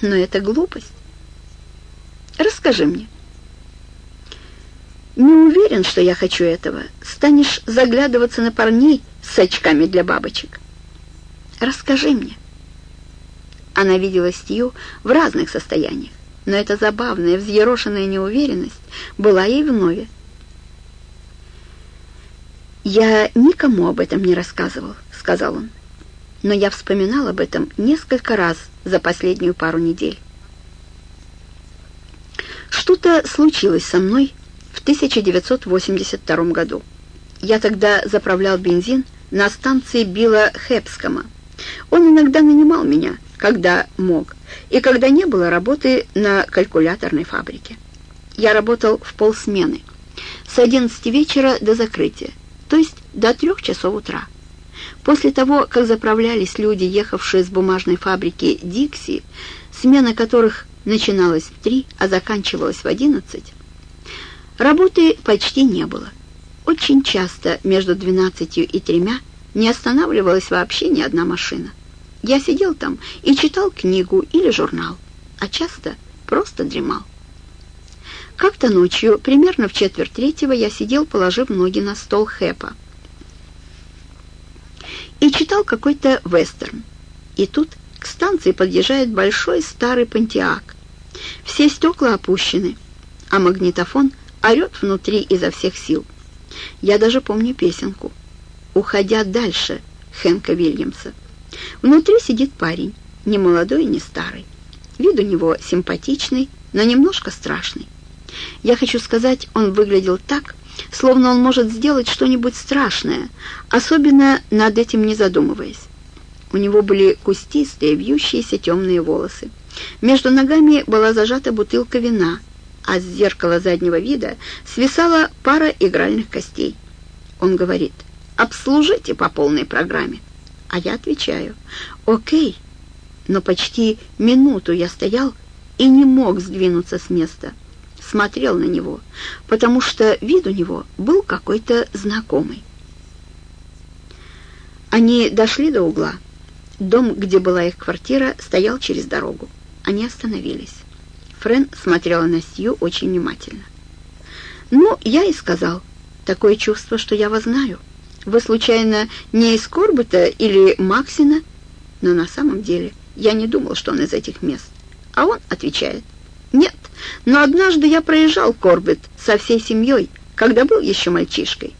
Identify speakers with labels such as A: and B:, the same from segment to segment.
A: Но это глупость. Расскажи мне. Не уверен, что я хочу этого. Станешь заглядываться на парней с очками для бабочек. Расскажи мне. Она видела Стью в разных состояниях, но эта забавная, взъерошенная неуверенность была ей вновь. «Я никому об этом не рассказывал», — сказал он. «Но я вспоминал об этом несколько раз за последнюю пару недель. Что-то случилось со мной в 1982 году. Я тогда заправлял бензин на станции Билла Хепскома. Он иногда нанимал меня, когда мог, и когда не было работы на калькуляторной фабрике. Я работал в полсмены, с 11 вечера до закрытия, то есть до 3 часов утра. После того, как заправлялись люди, ехавшие с бумажной фабрики «Дикси», смена которых начиналась в 3, а заканчивалась в 11, работы почти не было. Очень часто между 12 и 3 не останавливалась вообще ни одна машина. Я сидел там и читал книгу или журнал, а часто просто дремал. Как-то ночью, примерно в четверть третьего, я сидел, положив ноги на стол Хэпа читал какой-то вестерн. И тут к станции подъезжает большой старый пантеак. Все стекла опущены, а магнитофон орет внутри изо всех сил. Я даже помню песенку «Уходя дальше» Хэнка Вильямса. Внутри сидит парень, не молодой и не старый. Вид у него симпатичный, но немножко страшный. Я хочу сказать, он выглядел так, словно он может сделать что-нибудь страшное, особенно над этим не задумываясь. У него были кустистые, вьющиеся темные волосы. Между ногами была зажата бутылка вина, а с зеркала заднего вида свисала пара игральных костей. Он говорит, «Обслужите по полной программе». А я отвечаю, «Окей». Но почти минуту я стоял и не мог сдвинуться с места смотрел на него, потому что вид у него был какой-то знакомый. Они дошли до угла. Дом, где была их квартира, стоял через дорогу. Они остановились. Френ смотрела на Сью очень внимательно. «Ну, я и сказал. Такое чувство, что я вас знаю. Вы, случайно, не из Корбета или Максина?» Но на самом деле я не думал, что он из этих мест. А он отвечает – нет, но однажды я проезжал Корбет со всей семьей, когда был еще мальчишкой.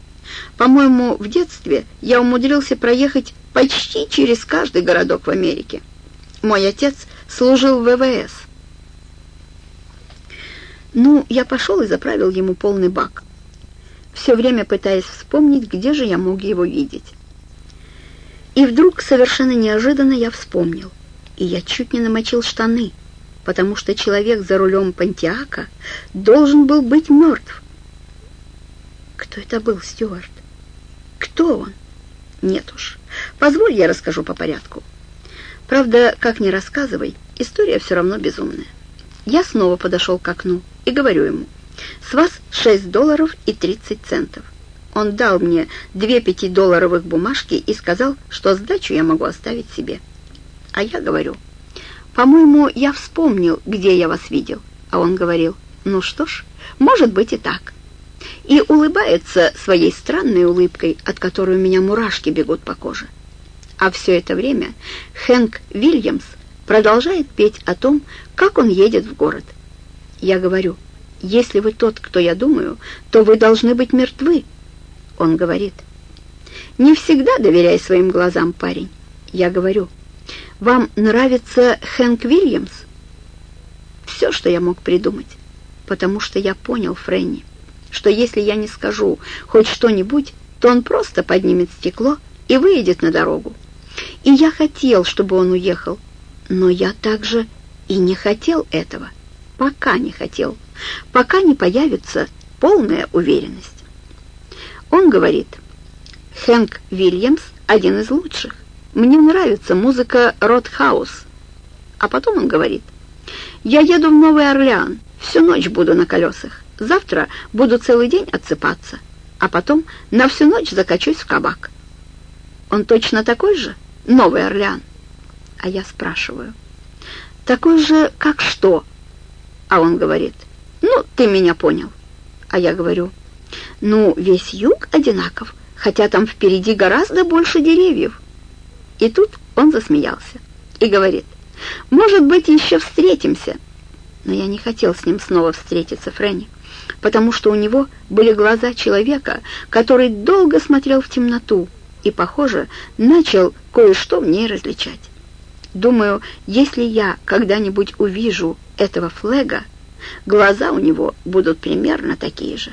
A: По-моему, в детстве я умудрился проехать почти через каждый городок в Америке. Мой отец служил в ВВС. Ну, я пошел и заправил ему полный бак, все время пытаясь вспомнить, где же я мог его видеть. И вдруг, совершенно неожиданно, я вспомнил, и я чуть не намочил штаны — потому что человек за рулем Пантиака должен был быть мертв. Кто это был, Стюарт? Кто он? Нет уж. Позволь, я расскажу по порядку. Правда, как ни рассказывай, история все равно безумная. Я снова подошел к окну и говорю ему, «С вас 6 долларов и 30 центов». Он дал мне две пятидолларовых бумажки и сказал, что сдачу я могу оставить себе. А я говорю, по-моему, я вспомнил, где я вас видел. А он говорил, ну что ж, может быть и так. И улыбается своей странной улыбкой, от которой у меня мурашки бегут по коже. А все это время Хэнк Вильямс продолжает петь о том, как он едет в город. Я говорю, если вы тот, кто я думаю, то вы должны быть мертвы. Он говорит, не всегда доверяй своим глазам, парень. Я говорю, вам нравится Хэнк Вильямс?» Все, что я мог придумать, потому что я понял Фрэнни, что если я не скажу хоть что-нибудь, то он просто поднимет стекло и выйдет на дорогу. И я хотел, чтобы он уехал, но я также и не хотел этого, пока не хотел, пока не появится полная уверенность. Он говорит, Хэнк Вильямс один из лучших. Мне нравится музыка Ротхаус. А потом он говорит, я еду в Новый Орлеан, всю ночь буду на колесах. Завтра буду целый день отсыпаться, а потом на всю ночь закачусь в кабак. Он точно такой же? Новый Орлеан. А я спрашиваю, такой же, как что?» А он говорит, «Ну, ты меня понял». А я говорю, «Ну, весь юг одинаков, хотя там впереди гораздо больше деревьев». И тут он засмеялся и говорит, «Может быть, еще встретимся». Но я не хотел с ним снова встретиться, Фрэнни, потому что у него были глаза человека, который долго смотрел в темноту и, похоже, начал кое-что в ней различать. Думаю, если я когда-нибудь увижу этого флега, глаза у него будут примерно такие же.